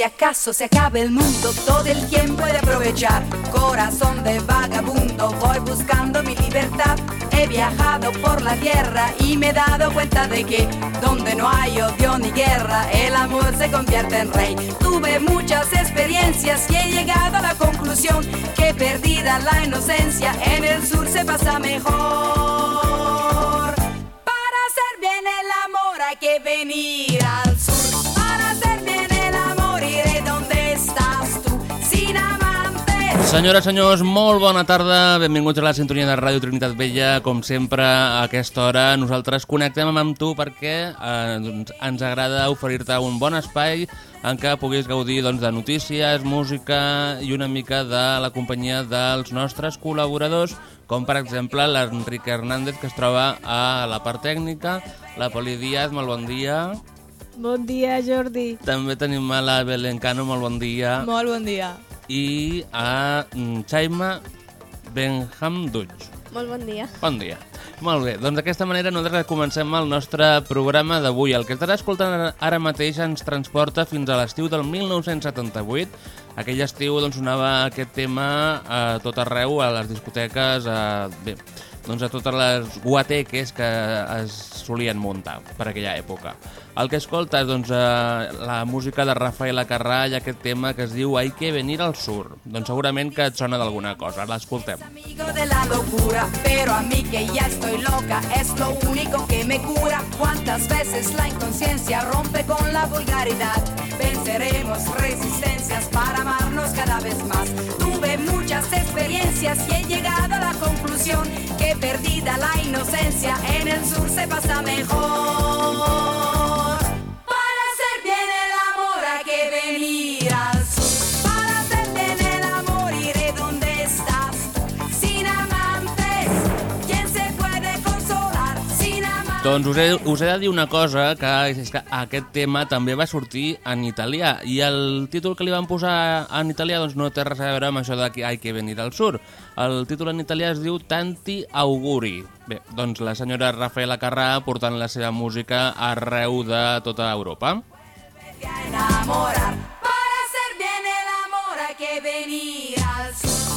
si acaso se acabe el mundo, todo el tiempo he de aprovechar. Corazón de vagabundo, voy buscando mi libertad. He viajado por la tierra y me he dado cuenta de que donde no hay odio ni guerra, el amor se convierte en rey. Tuve muchas experiencias y he llegado a la conclusión que perdida la inocencia, en el sur se pasa mejor. Senyores, senyors, molt bona tarda. Benvinguts a la sintonia de Ràdio Trinitat Vella. Com sempre, a aquesta hora nosaltres connectem amb tu perquè eh, doncs, ens agrada oferir-te un bon espai en què puguis gaudir doncs, de notícies, música i una mica de la companyia dels nostres col·laboradors, com per exemple l'Enric Hernández, que es troba a la part tècnica, la Poli Díaz, molt bon dia. Bon dia, Jordi. També tenim a la Belén Cano, molt bon dia. Molt bon dia. I a mm, Xaima Benham. Molt bon dia. Bon dia. Molt bé, doncs d'aquesta manera nosaltres comencem el nostre programa d'avui. El que estarà escoltant ara mateix ens transporta fins a l'estiu del 1978. Aquell estiu doncs, sonava aquest tema a tot arreu, a les discoteques, a, bé, doncs a totes les guateques que es solien muntar per aquella època. El que escoltes, doncs, eh, la música de Rafael Acarrà i aquest tema que es diu Hay que venir al sur. Doncs segurament que et sona d'alguna cosa. L'escoltem. Amigo de la locura, pero a mí que ya estoy loca es lo único que me cura. Cuántas veces la inconsciencia rompe con la vulgaridad. Venceremos resistencias para amarnos cada vez más. Tuve muchas experiencias y he llegado a la conclusión que perdida la inocencia en el sur se pasa mejor. Doncs us he, us he de dir una cosa, que és que aquest tema també va sortir en italià i el títol que li van posar en italià doncs no té res a veure amb això de que hay que venir al sur. El títol en italià es diu Tanti auguri. Bé, doncs la senyora Rafaela Carrà portant la seva música arreu de tota Europa. Para hacer bien el amor hay que venir al sur.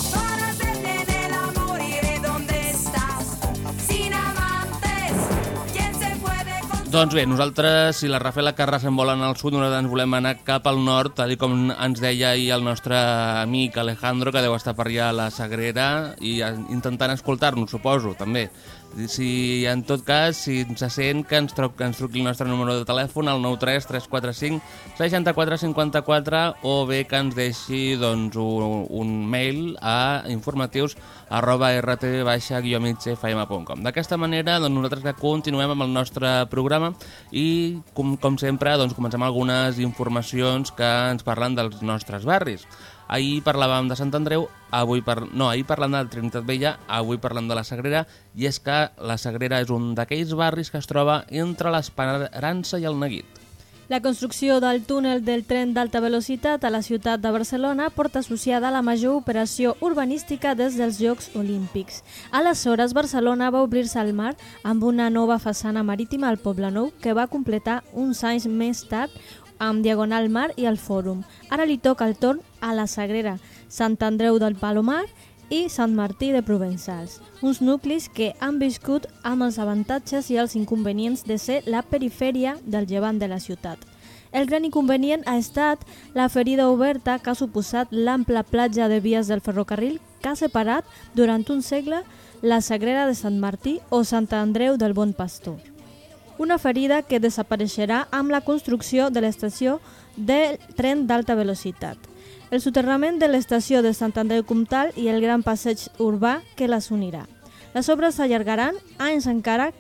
Doncs bé, nosaltres, si la Rafaela Carrà se'n vol anar al sud, nosaltres ens volem anar cap al nord, tal com ens deia ahir el nostre amic Alejandro, que deu estar per allà a la Sagrera, i intentant escoltar-nos, suposo, també. Si, en tot cas, si ens sent, que ens, que ens truqui el nostre número de telèfon, al 93 345 64 54, o bé que ens deixi doncs, un, un mail a informatius arroba rt-migfm.com. D'aquesta manera, doncs, nosaltres que continuem amb el nostre programa i, com, com sempre, doncs, comencem algunes informacions que ens parlen dels nostres barris. Ahir parlàvem de Sant Andreu, avui par... no, ahir parlant de Trinitat Vella, avui parlant de la Sagrera, i és que la Sagrera és un d'aquells barris que es troba entre l'Esperança i el Neguit. La construcció del túnel del tren d'alta velocitat a la ciutat de Barcelona porta associada la major operació urbanística des dels Jocs Olímpics. Aleshores, Barcelona va obrir-se al mar amb una nova façana marítima al Poble Nou que va completar uns anys més tard amb Diagonal Mar i el Fòrum. Ara li toca el torn a la Sagrera, Sant Andreu del Palomar i Sant Martí de Provençals, uns nuclis que han viscut amb els avantatges i els inconvenients de ser la perifèria del llevant de la ciutat. El gran inconvenient ha estat la ferida oberta que ha suposat l'ampla platja de vies del ferrocarril que ha separat durant un segle la Sagrera de Sant Martí o Sant Andreu del Bon Pastor una ferida que desapareixerà amb la construcció de l'estació del tren d'alta velocitat, el soterrament de l'estació de Sant Andreu Comtal i el gran passeig urbà que les unirà. Les obres s'allargaran anys encara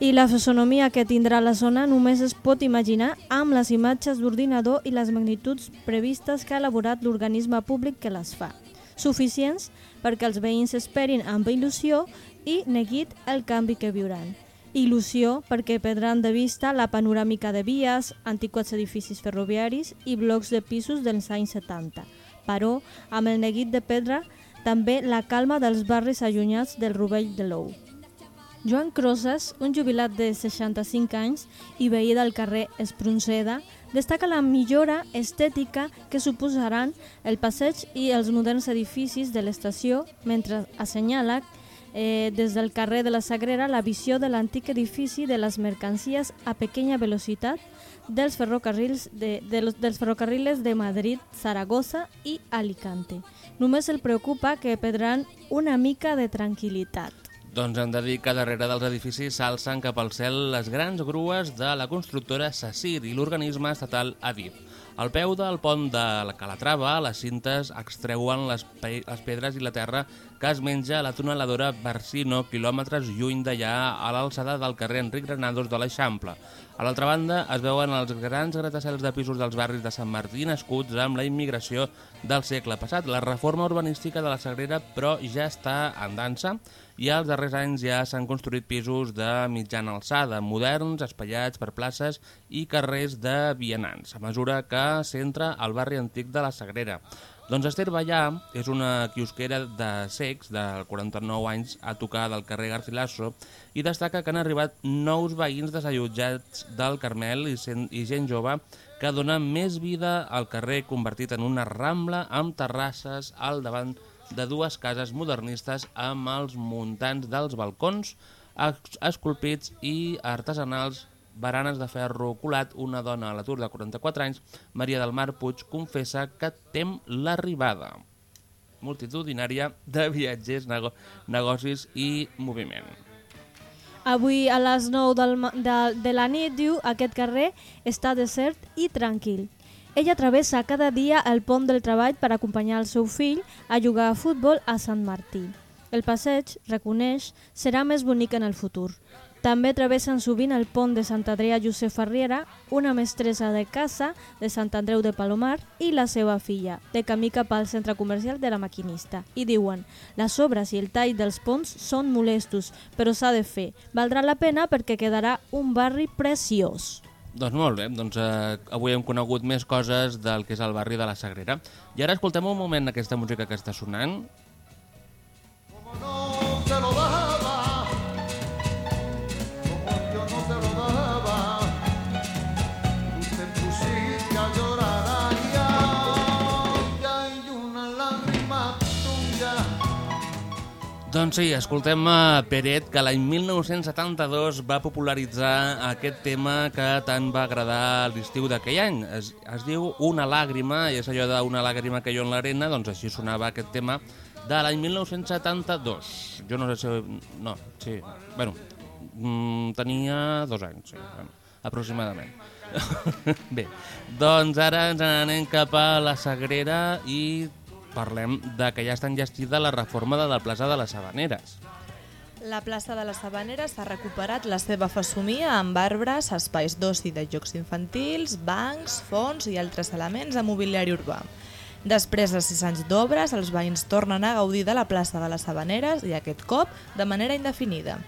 i la fisonomia que tindrà la zona només es pot imaginar amb les imatges d'ordinador i les magnituds previstes que ha elaborat l'organisme públic que les fa, suficients perquè els veïns esperin amb il·lusió i neguit el canvi que viuran il·lusió perquè perdran de vista la panoràmica de vies, antiquats edificis ferroviaris i blocs de pisos dels anys 70. Però, amb el neguit de pedra, també la calma dels barris allunyats del Rovell de l'Ou. Joan Crosas, un jubilat de 65 anys i veí del carrer Espronceda, destaca la millora estètica que suposaran el passeig i els moderns edificis de l'estació, mentre assenyala eh, des del carrer de la Sagrera la visió de l'antic edifici de les mercancies a pequeña velocitat dels ferrocarrils de, de los, dels ferrocarriles de Madrid, Zaragoza i Alicante. Només el preocupa que perdran una mica de tranquil·litat. Doncs hem de dir que darrere dels edificis s'alcen cap al cel les grans grues de la constructora Sassir i l'organisme estatal Adif. Al peu del pont de la Calatrava, les cintes extreuen les, pe les pedres i la terra que es menja la tuneladora Barsino, quilòmetres lluny d'allà a l'alçada del carrer Enric Granados de l'Eixample. A l'altra banda es veuen els grans gratacels de pisos dels barris de Sant Martí nascuts amb la immigració del segle passat. La reforma urbanística de la Sagrera, però, ja està en dansa i als darrers anys ja s'han construït pisos de mitjana alçada, moderns, espaiats per places i carrers de vianants, a mesura que s'entra al barri antic de la Sagrera. Doncs Esther Ballà és una quiosquera de secs de 49 anys a tocar del carrer Garcilaso i destaca que han arribat nous veïns desallotjats del Carmel i, i gent jove que dona més vida al carrer convertit en una rambla amb terrasses al davant de dues cases modernistes amb els muntants dels balcons esculpits i artesanals baranes de ferro colat, una dona a l'atur de 44 anys, Maria del Mar Puig, confessa que tem l'arribada multitudinària de viatgers, nego negocis i moviment. Avui a les 9 del, de, de la nit, diu, aquest carrer està desert i tranquil. Ella travessa cada dia el pont del treball per acompanyar el seu fill a jugar a futbol a Sant Martí. El passeig, reconeix, serà més bonic en el futur. També travessen sovint el pont de Sant Adrià Josep Farriera, una mestressa de casa de Sant Andreu de Palomar i la seva filla, de camí cap al centre comercial de la maquinista. I diuen, les obres i el tall dels ponts són molestos, però s'ha de fer. Valdrà la pena perquè quedarà un barri preciós. Doncs molt bé, doncs eh, avui hem conegut més coses del que és el barri de la Sagrera. I ara escoltem un moment aquesta música que està sonant. Como no Doncs sí, escoltem a Peret, que l'any 1972 va popularitzar aquest tema que tant va agradar l'estiu d'aquell any. Es, es diu Una làgrima, i és allò d'una làgrima que jo en l'arena, doncs així sonava aquest tema de l'any 1972. Jo no sé si... No, sí. Bueno, mm, tenia dos anys, sí, bueno, aproximadament. Bé, doncs ara ens anem cap a la Sagrera i parlem de que ja està enllestida la reforma de la plaça de les Habaneres. La plaça de les Habaneres ha recuperat la seva fesomia amb arbres, espais d'oci de jocs infantils, bancs, fonts i altres elements a mobiliari urbà. Després de sis anys d'obres, els veïns tornen a gaudir de la plaça de les Habaneres i aquest cop de manera indefinida.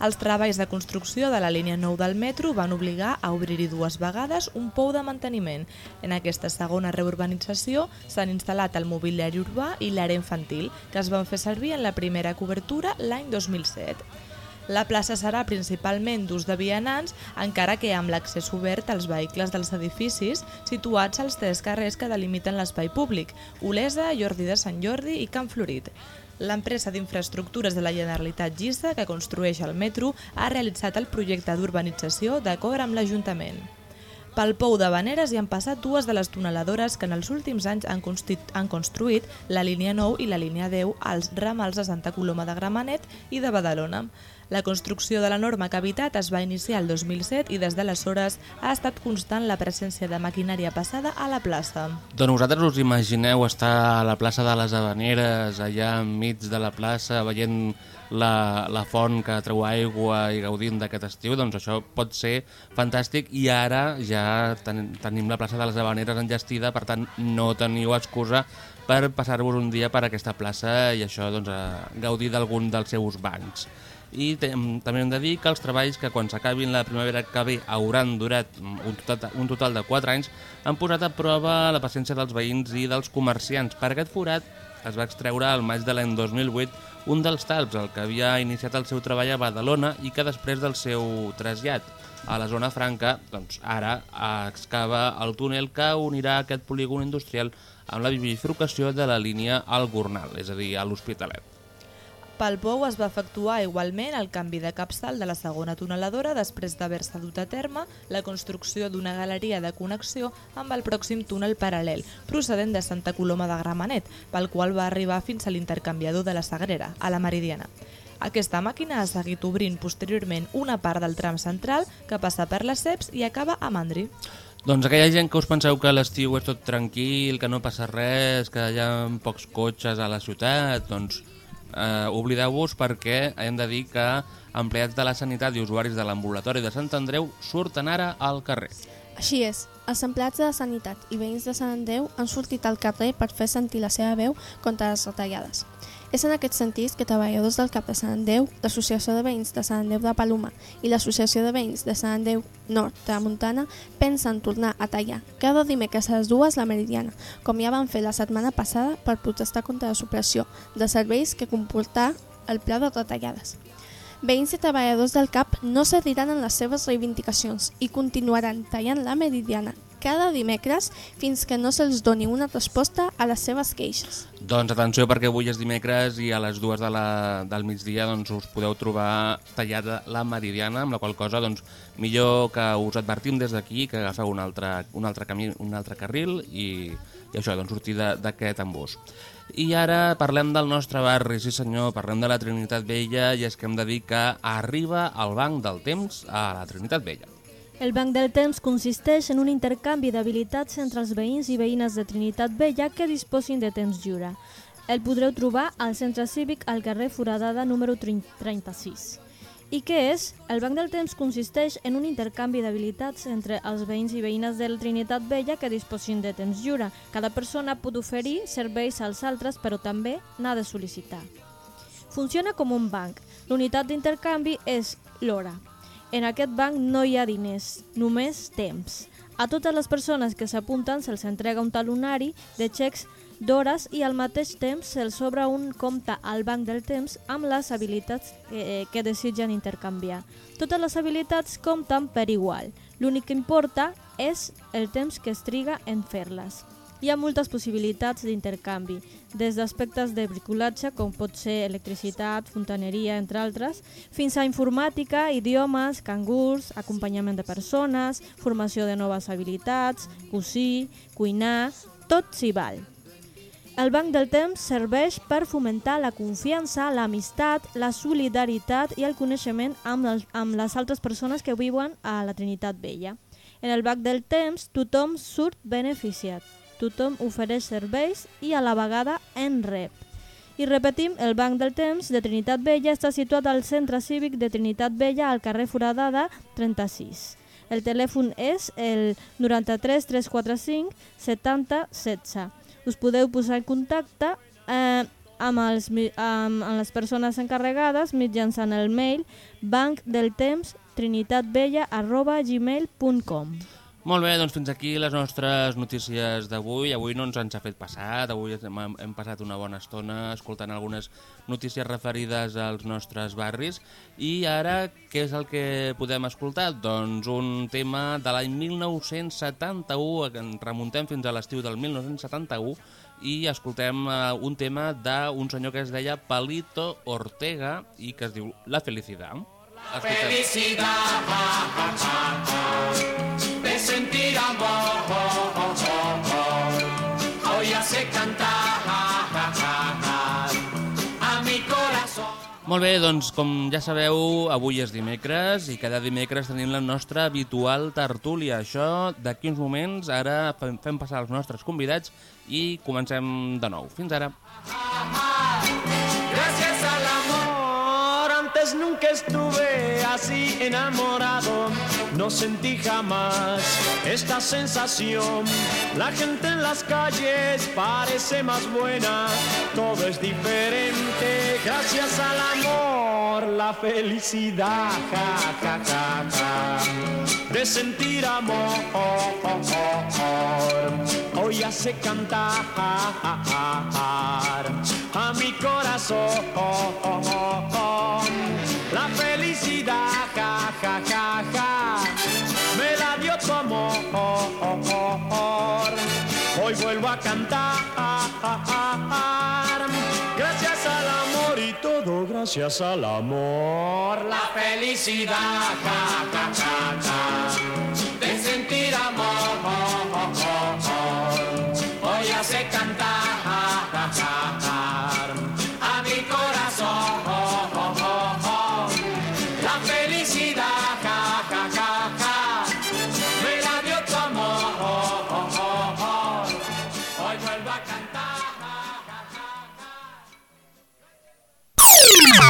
Els treballs de construcció de la línia 9 del metro van obligar a obrir-hi dues vegades un pou de manteniment. En aquesta segona reurbanització s'han instal·lat el mobiliari urbà i l'àrea infantil, que es van fer servir en la primera cobertura l'any 2007. La plaça serà principalment d'ús de vianants, encara que amb l'accés obert als vehicles dels edificis situats als tres carrers que delimiten l'espai públic, Olesa, Jordi de Sant Jordi i Can Florit. L'empresa d'infraestructures de la Generalitat GISA, que construeix el metro, ha realitzat el projecte d'urbanització d'acord amb l'Ajuntament. Pel pou de Vaneres hi han passat dues de les tuneladores que en els últims anys han, han construït la línia 9 i la línia 10 als ramals de Santa Coloma de Gramenet i de Badalona. La construcció de la norma habitat es va iniciar el 2007 i des d'aleshores ha estat constant la presència de maquinària passada a la plaça. Doncs vosaltres us imagineu estar a la plaça de les Habaneres, allà enmig de la plaça, veient la, la font que treu aigua i gaudint d'aquest estiu, doncs això pot ser fantàstic i ara ja ten, tenim la plaça de les Habaneres enllestida, per tant no teniu excusa per passar-vos un dia per aquesta plaça i això doncs, gaudir d'algun dels seus bancs. I te, també hem de dir que els treballs que quan s'acabin la primavera que ve hauran durat un total, un total de 4 anys han posat a prova la paciència dels veïns i dels comerciants. Per aquest forat es va extreure al maig de l'any 2008 un dels talps, el que havia iniciat el seu treball a Badalona i que després del seu trasllat a la zona franca, doncs ara excava el túnel que unirà aquest polígon industrial amb la bifurcació de la línia al Gornal, és a dir, a l'Hospitalet. Pel POU es va efectuar igualment el canvi de capçal de la segona tuneladora després d'haver-se dut a terme la construcció d'una galeria de connexió amb el pròxim túnel paral·lel, procedent de Santa Coloma de Gramenet, pel qual va arribar fins a l'intercanviador de la Sagrera, a la Meridiana. Aquesta màquina ha seguit obrint posteriorment una part del tram central que passa per les CEPs i acaba a Mandri. Doncs aquella gent que us penseu que l'estiu és tot tranquil, que no passa res, que hi ha pocs cotxes a la ciutat, doncs eh, oblideu-vos perquè hem de dir que empleats de la sanitat i usuaris de l'ambulatori de Sant Andreu surten ara al carrer. Així és, els empleats de la sanitat i veïns de Sant Andreu han sortit al carrer per fer sentir la seva veu contra les retallades. És en aquest sentit que treballadors del CAP de Sant Andreu, l'Associació de Veïns de Sant Andreu de Paloma i l'Associació de Veïns de Sant Andreu Nord de Montana pensen tornar a tallar cada dimecres a les dues la meridiana, com ja van fer la setmana passada per protestar contra la supressió de serveis que comportà el pla de retallades. Veïns i treballadors del CAP no cediran en les seves reivindicacions i continuaran tallant la meridiana cada dimecres fins que no se'ls doni una resposta a les seves queixes. Doncs atenció perquè avui és dimecres i a les dues de la, del migdia doncs, us podeu trobar tallada la meridiana, amb la qual cosa doncs, millor que us advertim des d'aquí que agafeu un altre, un altre, camí, un altre carril i, i això, doncs, sortir d'aquest embús. I ara parlem del nostre barri, sí senyor, parlem de la Trinitat Vella i és que hem de dir que arriba al banc del temps a la Trinitat Vella. El Banc del Temps consisteix en un intercanvi d'habilitats entre els veïns i veïnes de Trinitat Vella que disposin de temps lliure. El podreu trobar al centre cívic al carrer Foradada número 36. I què és? El Banc del Temps consisteix en un intercanvi d'habilitats entre els veïns i veïnes de la Trinitat Vella que disposin de temps lliure. Cada persona pot oferir serveis als altres, però també n'ha de sol·licitar. Funciona com un banc. L'unitat d'intercanvi és l'hora. En aquest banc no hi ha diners, només temps. A totes les persones que s'apunten se'ls entrega un talonari de xecs d'hores i al mateix temps se'ls obre un compte al banc del temps amb les habilitats que, que desitgen intercanviar. Totes les habilitats compten per igual. L'únic que importa és el temps que es triga en fer-les. Hi ha moltes possibilitats d'intercanvi, des d'aspectes de bricolatge, com pot ser electricitat, fontaneria, entre altres, fins a informàtica, idiomes, cangurs, acompanyament de persones, formació de noves habilitats, cosir, cuinar, tot s'hi val. El Banc del Temps serveix per fomentar la confiança, l'amistat, la solidaritat i el coneixement amb, el, amb les altres persones que viuen a la Trinitat Vella. En el Banc del Temps tothom surt beneficiat tothom ofereix serveis i a la vegada en rep. I repetim, el Banc del Temps de Trinitat Vella està situat al Centre Cívic de Trinitat Vella al carrer Foradada 36. El telèfon és el 93 345 70 16. Us podeu posar en contacte eh, amb, els, amb, amb les persones encarregades mitjançant el mail bancdeltemps trinitatbella arroba gmail.com molt bé, doncs fins aquí les nostres notícies d'avui. Avui no ens ens ha fet passat, avui hem, hem passat una bona estona escoltant algunes notícies referides als nostres barris. I ara, què és el que podem escoltar? Doncs un tema de l'any 1971, que ens remuntem fins a l'estiu del 1971, i escoltem uh, un tema d'un senyor que es deia Palito Ortega i que es diu La Felicidad. La Felicidad, sentir amor. Hoy hace cantar a mi corazón. Molt bé, doncs com ja sabeu, avui és dimecres i cada dimecres tenim la nostra habitual tertúlia. Això d'aquí uns moments, ara fem, passar els nostres convidats i comencem de nou. Fins ara. Gracias nunca estuve así enamorado. No sentí jamás esta sensación. La gente en las calles parece más buena. Todo es diferente gracias al amor. amor, la felicidad, ja, ja, ja, ja, de sentir amor. Hoy hace cantar a mi corazón la felicidad, ja, ja, ja, ja, me la dio tu amor. Hoy vuelvo a cantar, gracias al amor y todo gracias al amor. La felicidad, ja, ja, ja, ja, de sentir amor. Hoy hace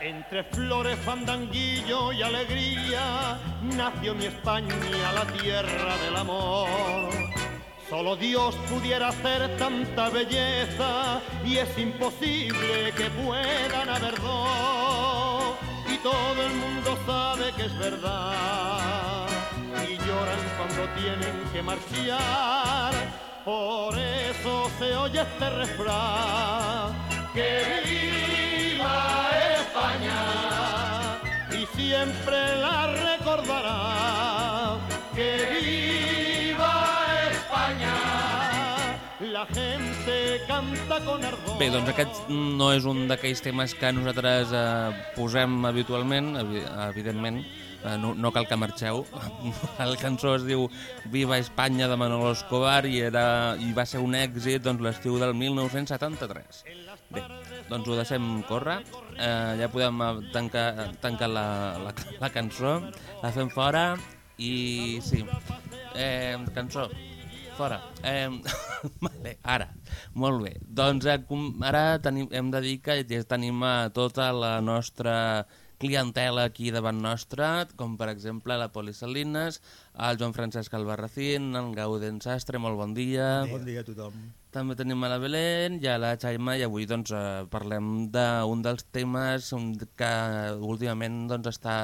Entre flores, fandanguillo y alegría nació mi España, la tierra del amor. Solo Dios pudiera hacer tanta belleza y es imposible que puedan haber dos. Y todo el mundo sabe que es verdad y lloran cuando tienen que marchar. Por eso se oye este refrán. Que viva España y siempre la recordará. Que viva España, la gente canta con ardor. Bé, doncs aquest no és un d'aquells temes que nosaltres eh, posem habitualment, evi evidentment, no, no cal que marxeu. La cançó es diu Viva Espanya de Manolo Escobar i, era, i va ser un èxit doncs, l'estiu del 1973. Bé, doncs ho deixem córrer, eh, ja podem eh, tancar, tancar la, la, la cançó, la fem fora i sí, eh, cançó, fora. Eh, vale, ara, molt bé. Doncs eh, ara tenim, hem de dir que ja tenim a tota la nostra clientela aquí davant nostra, com per exemple la Poli Salines, el Joan Francesc Albarracín, el Gauden Sastre, molt bon dia. Bon dia a tothom. També tenim a la Belén i a la Xaima i avui doncs, eh, parlem d'un dels temes que últimament doncs, està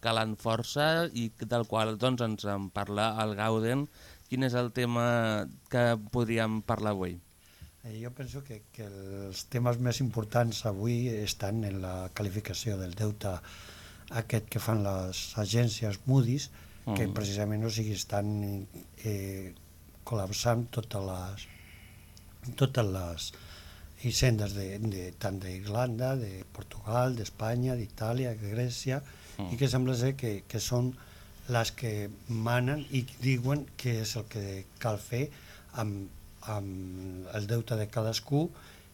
calant força i del qual doncs, ens en parla el Gauden. Quin és el tema que podríem parlar avui? Eh, jo penso que, que els temes més importants avui estan en la qualificació del deute aquest que fan les agències Moody's, mm. que precisament o sigui, estan eh, col·lapsant totes les, totes les hisendes de, de, tant d'Irlanda, de Portugal, d'Espanya, d'Itàlia, de Grècia, mm. i que sembla ser que, que són les que manen i diuen que és el que cal fer amb, amb el deute de cadascú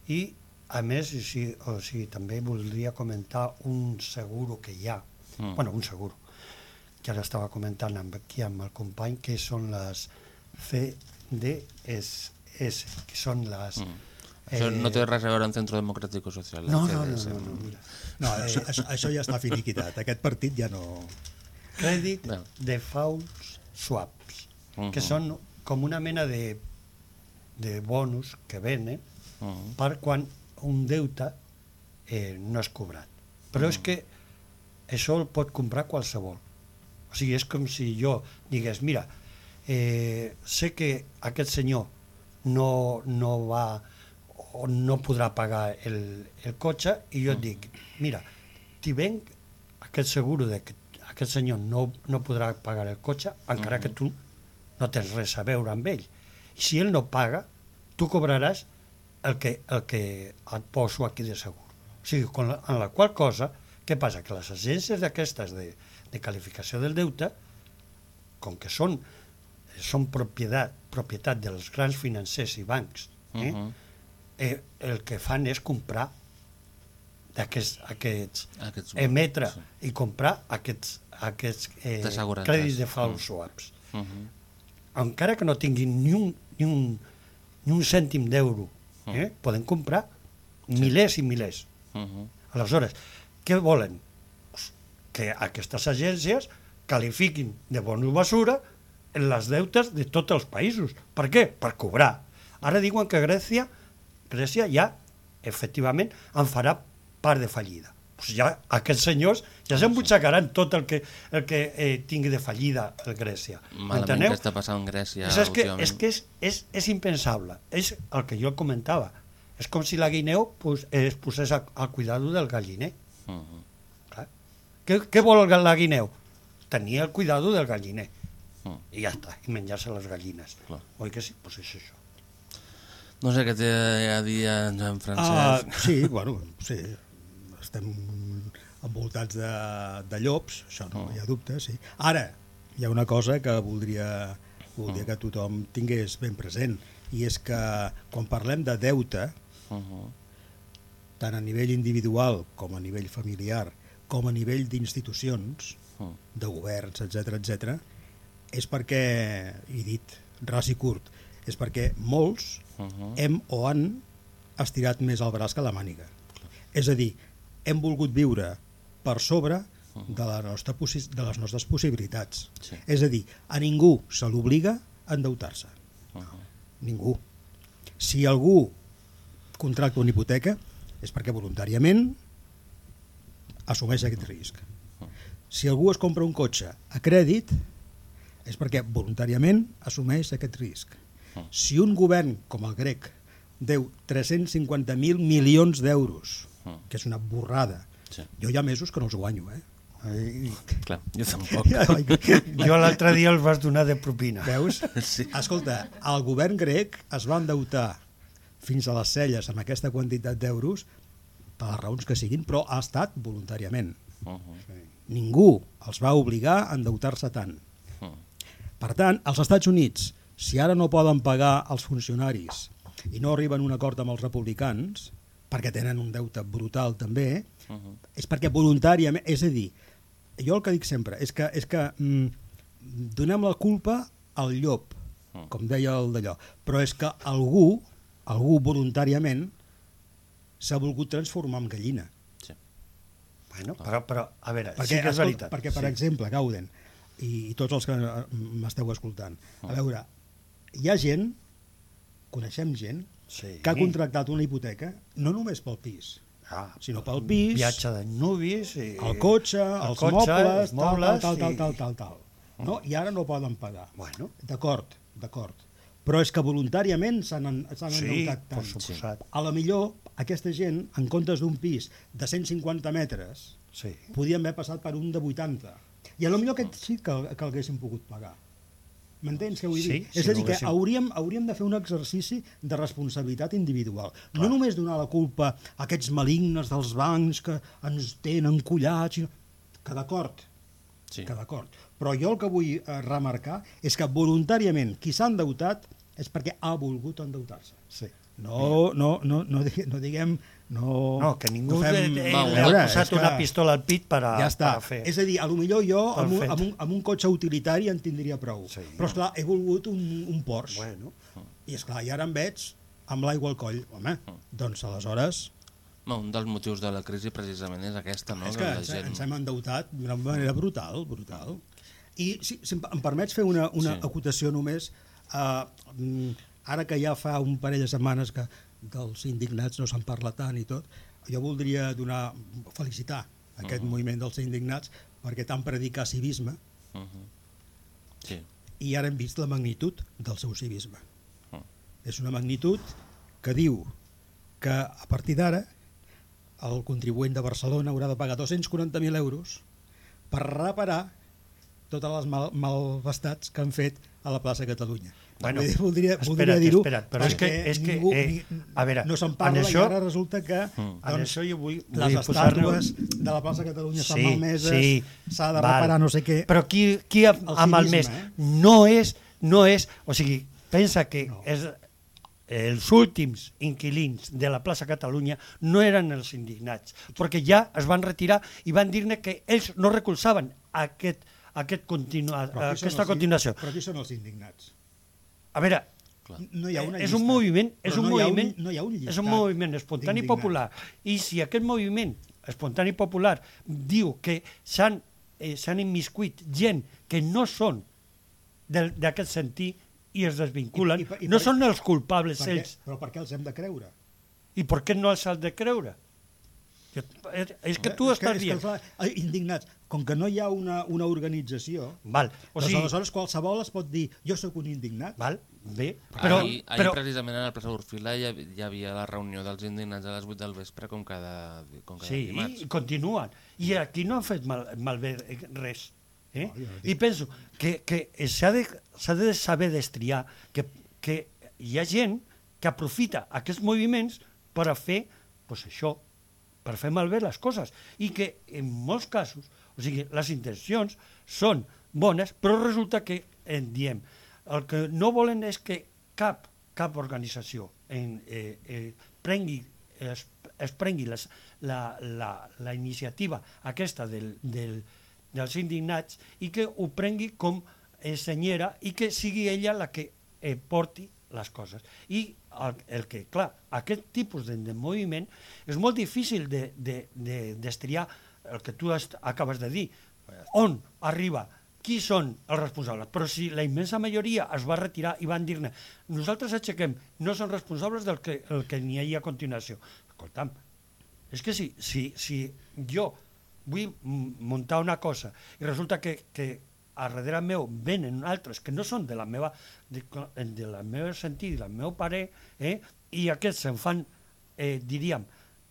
i a més, o sigui, o sigui, també voldria comentar un seguro que hi ha, mm. bueno, un seguro, que ara estava comentant amb, aquí amb el company, que són les CDS, que són les... Mm. Això no té res a veure amb Centro Democrático Social. No, no, no, no, no, mira. No, eh, això, això ja està finiquitat. Aquest partit ja no... Crèdit no. defaults swaps, uh -huh. que són com una mena de, de bonus que venen uh -huh. per quan un deute eh, no és cobrat. Però uh -huh. és que això el pot comprar qualsevol. O sigui, és com si jo digués, mira, eh, sé que aquest senyor no, no va o no podrà pagar el, el cotxe i jo et dic, mira, t'hi venc aquest seguro de que aquest senyor no, no podrà pagar el cotxe encara uh -huh. que tu no tens res a veure amb ell. I si ell no paga, tu cobraràs el que, el que et poso aquí de segur. O sigui, con la, en la qual cosa, què passa? Que les agències d'aquestes de, de qualificació del deute, com que són, són propietat propietat dels grans financers i bancs, eh, uh -huh. eh, el que fan és comprar d'aquests aquests, Aquests- emetre sí. i comprar aquests, aquests eh, crèdits de fals Mm. swaps. Uh -huh. Encara que no tinguin ni un, ni un, ni un cèntim d'euro, eh, poden comprar milers i milers. Uh -huh. Aleshores, què volen? Que aquestes agències qualifiquin de bonus basura en les deutes de tots els països. Per què? Per cobrar. Ara diuen que Grècia, Grècia ja, efectivament, en farà part de fallida. Pues ja aquests senyors ja s'embutxacaran tot el que, el que eh, tingui de fallida a Grècia. Malament M'enteneu? que està passant en Grècia és, que, últimament. és que és, és, és impensable. És el que jo comentava. És com si la guineu pues, es posés a- al cuidado del galliner. Uh -huh. Clar. Què, què vol la guineu? Tenir el cuidado del galliner. Mm. I ja està, i menjar-se les gallines. Clar. Oi que sí? Doncs és això. No sé què té a dir en Ah, Francesc. sí, bueno, sí. Estem envoltats de, de llops, això no Mm. hi ha dubte, sí. Ara, hi ha una cosa que voldria, voldria que tothom tingués ben present, i és que quan parlem de deute, Uh -huh. tant a nivell individual com a nivell familiar, com a nivell d'institucions, Mm. de governs, etc etc, és perquè, i dit ras i curt, és perquè molts Uh -huh. hem o han estirat més el braç que la màniga. És a dir, hem volgut viure per sobre de, la nostra de les nostres possibilitats. Sí. És a dir, a ningú se l'obliga a endeutar-se. Uh -huh. Ningú. Si algú contracta una hipoteca és perquè voluntàriament assumeix aquest risc. Si algú es compra un cotxe a crèdit és perquè voluntàriament assumeix aquest risc. Si un govern com el grec deu 350.000 milions d'euros, que és una borrada, Sí. jo hi ha mesos que no els guanyo, eh? Ai, Clar, jo tampoc. jo l'altre dia els vas donar de propina. Veus? Sí. Escolta, el govern grec es va endeutar fins a les celles amb aquesta quantitat d'euros per les raons que siguin, però ha estat voluntàriament. Uh -huh. Ningú els va obligar a endeutar-se tant. Uh Per tant, els Estats Units, si ara no poden pagar els funcionaris i no arriben a un acord amb els republicans, perquè tenen un deute brutal també, -huh. és perquè voluntàriament, és a dir, jo el que dic sempre és que, és que mm, donem la culpa al llop, Mm. com deia el d'allò, però és que algú, algú voluntàriament s'ha volgut transformar en gallina. Sí. Bueno, però, però a veure, Perquè, sí que és escolta, veritat. perquè per sí. exemple, Gauden, i, i tots els que eh, m'esteu escoltant, Ah. a veure, hi ha gent, coneixem gent, Sí. que ha contractat una hipoteca no només pel pis, Ah, sinó pel pis, viatge de nubis i... el cotxe, el els cotxe, mobles, els mobles tal, tal, tal, i- tal, tal, tal. No? I ara no poden pagar. Bueno, D'acord, d'acord. Però és que voluntàriament s'han sí, endeutat tant. suposat. A la millor, aquesta gent, en comptes d'un pis de 150 metres, Sí. podien haver passat per un de 80. I a lo millor aquest sí que, que l'haguessin pogut pagar. M'entens què vull Sí, dir? si és a no dir, que haguéssim- hauríem, hauríem de fer un exercici de responsabilitat individual. No només donar la culpa a aquests malignes dels bancs que ens tenen collats, i- que d'acord, Sí. que d'acord. Però jo el que vull eh, remarcar és que voluntàriament qui s'ha endeutat és perquè ha volgut endeutar-se. sí. No, no, no, no, no diguem... No, No, que ningú no no fem- de, Val, li ha posat és que- una pistola al pit per a, ja està. per a fer. És a dir, a lo millor jo amb un, amb, un, amb un cotxe utilitari en tindria prou. Sí. Però, esclar, he volgut un, un Porsche. Bueno, I, esclar, i ara em veig amb l'aigua al coll. Home, doncs aleshores... No, un dels motius de la crisi precisament és aquesta, no? és que la ens, ens hem endeutat d'una manera brutal, brutal. I si, si em- permets fer una, una Sí. sí. acotació només, uh, ara que ja fa un parell de setmanes que dels indignats no se'n parla tant i tot, jo voldria donar, felicitar aquest Mhm. moviment dels indignats perquè tant predicar civisme Uh -huh. Sí. i ara hem vist la magnitud del seu civisme. Mm. És una magnitud que diu que a partir d'ara el contribuent de Barcelona haurà de pagar 240.000 euros per reparar totes les mal, malvestats que han fet a la plaça Catalunya. Bueno, dir, voldria, voldria dir-ho però és que- és que, ningú, eh, a veure, no se'n en parla això- i ara resulta que Mm. doncs, això jo vull, vull les estàtues de la plaça Catalunya estan Sí, malmeses, sí, s'ha de val. reparar no sé què. Però qui, qui ha, ha malmès eh? no és, no és, o sigui, pensa que no. és, els últims inquilins de la plaça Catalunya no eren els indignats, perquè ja es van retirar i van dir-ne que ells no recolzaven aquest, aquest continua, aquesta continuació. Però qui són els indignats? A veure, no hi ha una és un moviment, és un no moviment, un, no hi ha un és un moviment espontani popular i si aquest moviment espontani popular diu que s'han eh, s'han immiscuit gent que no són d'aquest sentit i es desvinculen, I, i, i no per, són els culpables per ells. Però per què els hem de creure? I per què no els has de creure? És que tu és estàs que, dient... És que, indignats. Com que no hi ha una, una organització, Val. O doncs sigui... aleshores qualsevol es pot dir jo sóc un indignat. Val. Bé, però, ahir, ahir però... precisament en el plaça Urfila hi, hi havia la reunió dels indignats a les 8 del vespre com cada, com cada sí, dimarts. Sí, i continuen. I aquí no han fet mal, malbé res. Eh? No, no I penso que, que s'ha de, de saber destriar que, que hi ha gent que aprofita aquests moviments per a fer pues, això, per fer malbé les coses. I que en molts casos, o sigui, les intencions són bones, però resulta que en diem el que no volen és que cap, cap organització en, eh, eh, prengui, es, es prengui les, la, la, la iniciativa aquesta del, del, dels indignats i que ho prengui com eh, senyera i que sigui ella la que eh, porti les coses. I el, el que, clar, aquest tipus de, de moviment és molt difícil de, de, de destriar el que tu has, acabes de dir, on arriba, qui són els responsables. Però si la immensa majoria es va retirar i van dir-ne nosaltres aixequem, no són responsables del que, el que n'hi ha a continuació. Escolta'm, és que si, si, si jo vull muntar una cosa i resulta que, que a darrere meu venen altres que no són de la meva, de, de la meva sentit, del meu pare, eh, i aquests se'n fan, eh, diríem,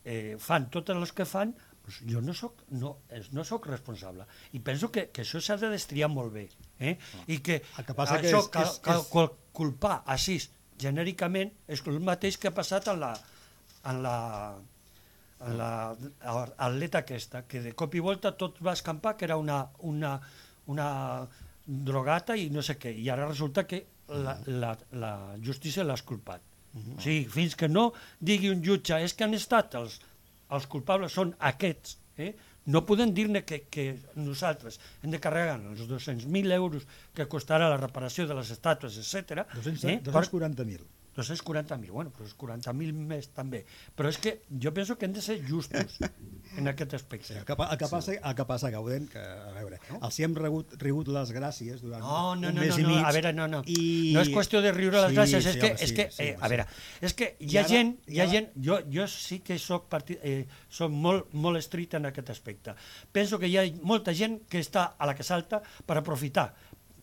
eh, fan totes les que fan, doncs jo no soc, no, no soc responsable. I penso que, que això s'ha de destriar molt bé. Eh? I que, el que passa això, que és, que, que, que culpar així genèricament és el mateix que ha passat en la, en la, en la atleta aquesta, que de cop i volta tot va escampar que era una, una, una drogata i no sé què, i ara resulta que la, la, la justícia l'ha culpat. Uh -huh. O sigui, fins que no digui un jutge és que han estat els, els culpables són aquests, eh? no podem dir-ne que, que nosaltres hem de carregar els 200.000 euros que costarà la reparació de les estàtues, etc. 200, eh? 240.000. 240.000, bueno, però és 40.000 més també. Però és que jo penso que hem de ser justos en aquest aspecte. Sí, el, que, el, que passa, el que passa, Gaudent, que, a veure, no? els hi hem rebut, rigut les gràcies durant no, no, un no, mes no, i mig. No, a veure, no, no. I... No és qüestió de riure les sí, gràcies, sí, és que, home, és sí, que sí, eh, sí, a veure, és que hi ha, ara, gent, hi ha ara... gent, jo, jo sí que soc, partit, eh, soc molt, molt estricte en aquest aspecte. Penso que hi ha molta gent que està a la que salta per aprofitar.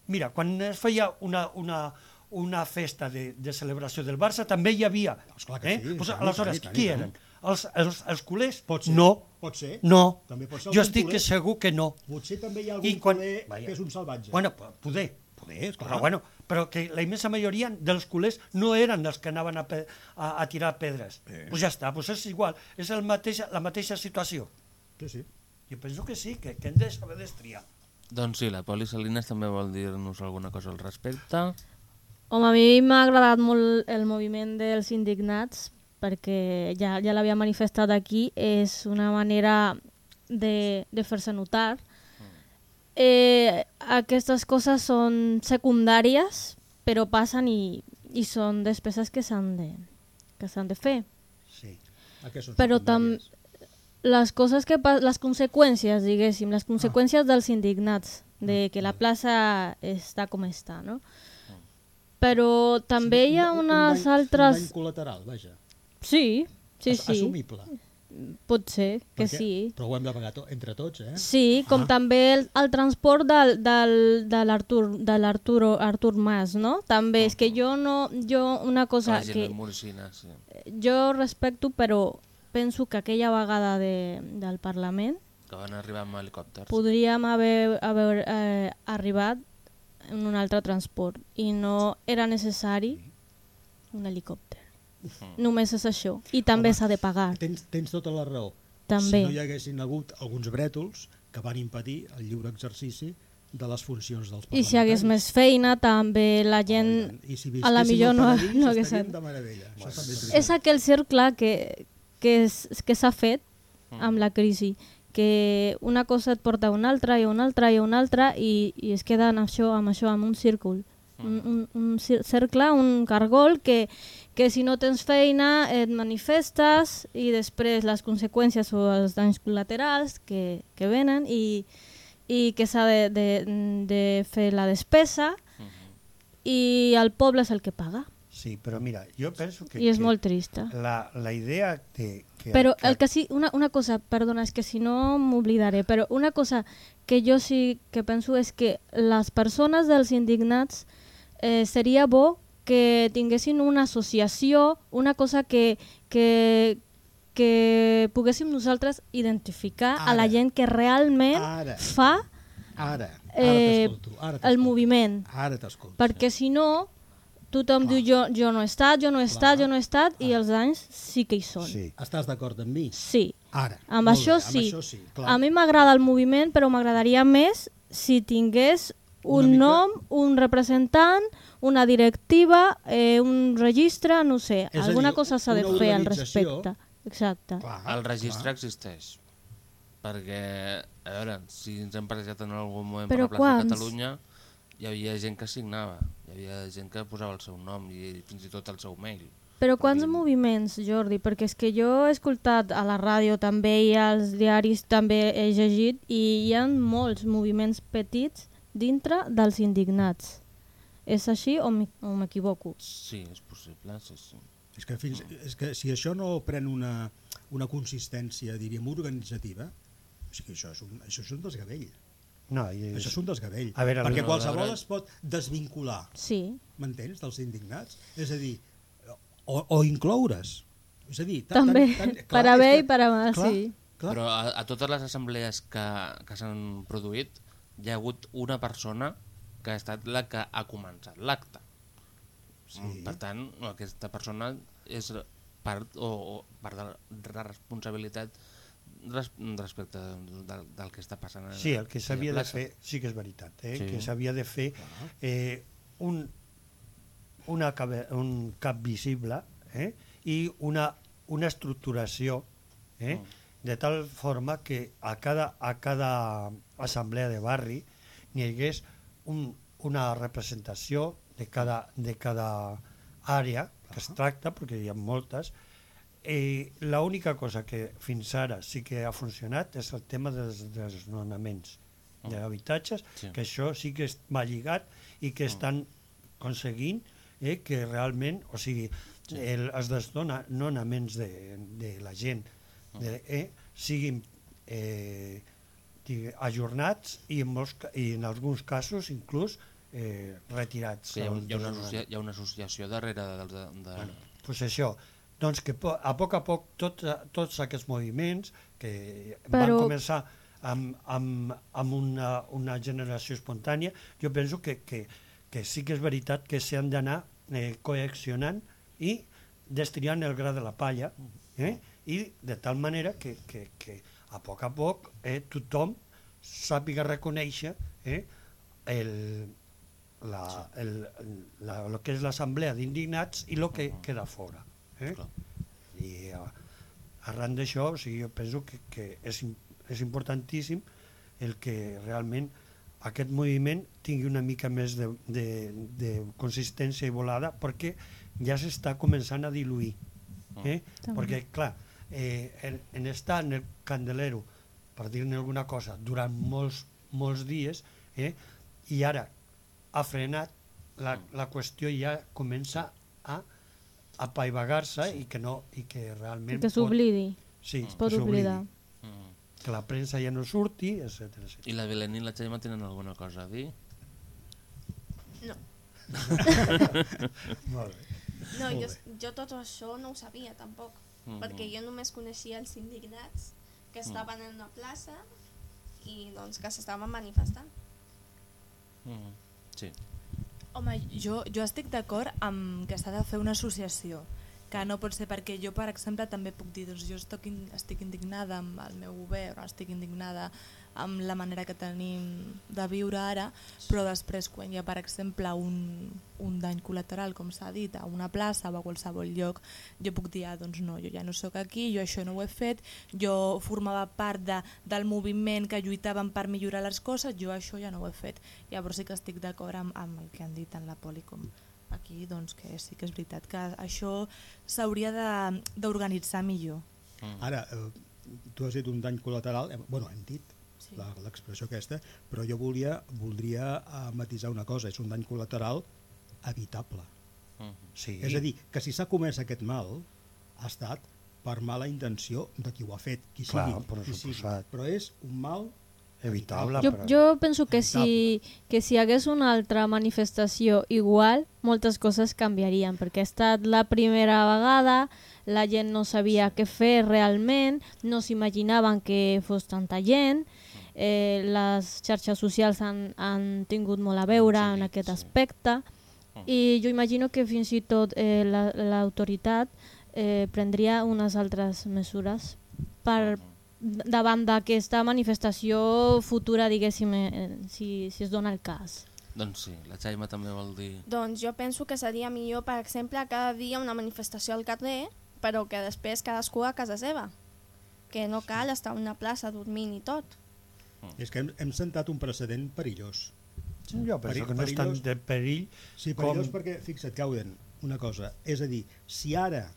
Mira, quan es feia una, una, una festa de, de celebració del Barça també hi havia. Esclar que eh? sí, pues, aleshores, tant, qui eren? Els, els, els culers? Pot ser, no. pot ser. No. També pot ser jo estic culer. segur que no. Potser també hi ha algun I quan- culer Vaja. que és un salvatge. Bueno, po- poder. Poder, esclar. Però, bueno, però que la immensa majoria dels culers no eren els que anaven a, pe a, a tirar pedres. Doncs Eh. pues ja està, pues és igual, és el mateix, la mateixa situació. Sí, sí. Jo penso que sí, que, que hem de saber destriar. Doncs sí, la Poli Salinas també vol dir-nos alguna cosa al respecte. Home, a mi m'ha agradat molt el moviment dels indignats perquè ja, ja l'havia manifestat aquí, és una manera de, de fer-se notar. Eh, aquestes coses són secundàries, però passen i, i són despeses que s'han de, que s'han de fer. Sí. Són Però tam les coses que les conseqüències, diguéssim, les conseqüències dels indignats de que la plaça està com està, no? Però també hi ha Un- un unes dany- Un altres... dany col·lateral, vaja. Sí, sí, As- sí. Assumible. Pot ser que Perquè- sí. Però ho hem de pagar to entre tots, eh? Sí, com també el, el transport del, del, de l'Artur de l'Arturo Artur Mas, no? També és que jo no... Jo una cosa la gent que del Morsina, sí. jo respecto, però penso que aquella vegada de, del Parlament Que van arribar amb helicòpters. podríem haver, haver eh, arribat en un altre transport i no era necessari un helicòpter. Només és això. I també s'ha de pagar. Tens, tens tota la raó. També. Si no hi haguessin hagut alguns brètols que van impedir el lliure exercici de les funcions dels I si hagués més feina, també la gent I si a la visquéssim millor no, paradís, no hagués... de meravella. També és És aquell cercle que, que, és- que s'ha fet amb la crisi, que una cosa et porta a una altra i a una altra i a una altra i, i es queda en això, amb això, amb un círcul. Un, un, un cir- cercle, un cargol que, que si no tens feina et manifestes i després les conseqüències o els danys col·laterals que, que venen i, i que s'ha de, de, de fer la despesa i el poble és el que paga. Sí, però mira, jo penso que... I és que molt trista. La, la idea de... Que, Però el que sí, una, una cosa, perdona, és que si no m'oblidaré, però una cosa que jo sí que penso és que les persones dels indignats eh, seria bo que tinguessin una associació, una cosa que, que, que poguéssim nosaltres identificar a la Ara. gent que realment Ara. fa Ara, ara eh, t'escolto, ara el moviment. Ara t'escolto. Perquè si no, tothom diu jo, jo no he estat, jo no he estat, jo no he estat, i els danys sí que hi són. Sí. Estàs d'acord amb mi? Sí. Ara. Amb Molt això bé, sí. Amb això sí, clar. A mi m'agrada el moviment, però m'agradaria més si tingués un mica- nom, un representant, una directiva, eh, un registre, no sé, És alguna dir, cosa s'ha de fer al respecte. Exacte. el registre existeix. Perquè, a veure, si ens hem passejat en algun moment Però per la plaça quants? de Catalunya, hi havia gent que signava, hi havia gent que posava el seu nom i fins i tot el seu mail. Però quants moviments, Jordi? Perquè és que jo he escoltat a la ràdio també i als diaris també he llegit i hi ha molts moviments petits dintre dels indignats. És així o m'equivoco? Sí, és possible, sí, sí. És que, fins, és que si això no pren una, una consistència, diríem, organitzativa, o sigui, això és un, això és un desgavell. No, i és- Això és un desgavell. A veure, perquè no, qualsevol veure- es pot desvincular, Sí. m'entens, dels indignats? És a dir, o, o incloure's. És a dir, També, per a bé i per a mal, clar, sí. Clar. Però a, a totes les assemblees que, que s'han produït hi ha hagut una persona que ha estat la que ha començat l'acte. Sí. Per tant, aquesta persona és part, o, o part de la responsabilitat res, respecte del, del que està passant. Sí, el que s'havia de fer, sí que és veritat, eh? Sí. que s'havia de fer eh, un, una un cap visible eh? i una, una estructuració eh? de tal forma que a cada, a cada assemblea de barri n'hi hagués un, una representació de cada, de cada àrea que es tracta, perquè hi ha moltes, Eh, L'única cosa que fins ara sí que ha funcionat és el tema dels desnonaments d'habitatges, Sí. que això sí que va lligat i que estan aconseguint eh, que realment, o sigui, el, els desnonaments de, de la gent de, eh, siguin eh, ajornats i en, molts, i en alguns casos inclús eh, retirats. Hi, ha, hi, ha una hi ha una associació darrere dels... De, de, Bueno, pues això, doncs que a poc a poc tot, tots aquests moviments que van Però- començar amb, amb, amb una, una generació espontània, jo penso que, que, que sí que és veritat que s'han d'anar eh, coaccionant i destriant el gra de la palla eh? i de tal manera que, que, que a poc a poc eh, tothom sàpiga reconèixer eh, el, la, el, la, lo que és l'assemblea d'indignats i el que queda fora. Eh? I uh, arran d'això, o sigui, jo penso que, que és, és importantíssim el que realment aquest moviment tingui una mica més de, de, de consistència i volada perquè ja s'està començant a diluir. Eh? També. Perquè, clar, eh, en, en estar en el candelero, per dir-ne alguna cosa, durant molts, molts dies, eh? i ara ha frenat, la, la qüestió ja comença a apaivagar-se i que no i que realment Que s'oblidi. sí, Es pot que s'oblidi. oblidar. que la premsa ja no surti, etc. I la Belén i la Gemma tenen alguna cosa a dir? No. Molt bé. No, Molt jo, bé. jo tot això no ho sabia tampoc, Mhm. perquè jo només coneixia els indignats que estaven en una plaça i doncs que s'estaven manifestant. Mm. Sí. Home, jo, jo estic d'acord amb que s'ha de fer una associació que no pot ser perquè jo, per exemple, també puc dir doncs jo estic, estic indignada amb el meu govern, estic indignada amb la manera que tenim de viure ara, però després quan hi ha, per exemple, un, un dany col·lateral, com s'ha dit, a una plaça o a qualsevol lloc, jo puc dir, ah, doncs no, jo ja no sóc aquí, jo això no ho he fet, jo formava part de, del moviment que lluitaven per millorar les coses, jo això ja no ho he fet. Llavors sí que estic d'acord amb, amb el que han dit tant la Poli com aquí, doncs que sí que és veritat que això s'hauria de- d'organitzar millor. Ara, eh, tu has dit un dany col·lateral, eh, bueno, hem dit Sí. la- l'expressió aquesta, però jo volia, voldria eh, matisar una cosa, és un dany col·lateral evitable. Sí. És a dir, que si s'ha comès aquest mal, ha estat per mala intenció de qui ho ha fet, qui Clar, sigui, per qui sigui. però és un mal Evitable, Jo, però... jo penso que si, que si hi hagués una altra manifestació igual, moltes coses canviarien, perquè ha estat la primera vegada, la gent no sabia què fer realment, no s'imaginaven que fos tanta gent, eh, les xarxes socials han, han tingut molt a veure en aquest aspecte, i jo imagino que fins i tot eh, la- l'autoritat eh, prendria unes altres mesures per, davant d'aquesta manifestació futura, diguéssim, eh, si, si es dona el cas. Doncs sí, la Xaima també vol dir... Doncs jo penso que seria millor, per exemple, cada dia una manifestació al carrer, però que després cadascú a casa seva. Que no cal estar a una plaça dormint i tot. És que hem, hem sentat un precedent perillós. Jo penso que no és tant de perill Sí, com... perillós perquè, fixa't, Cauden, una cosa, és a dir, si ara,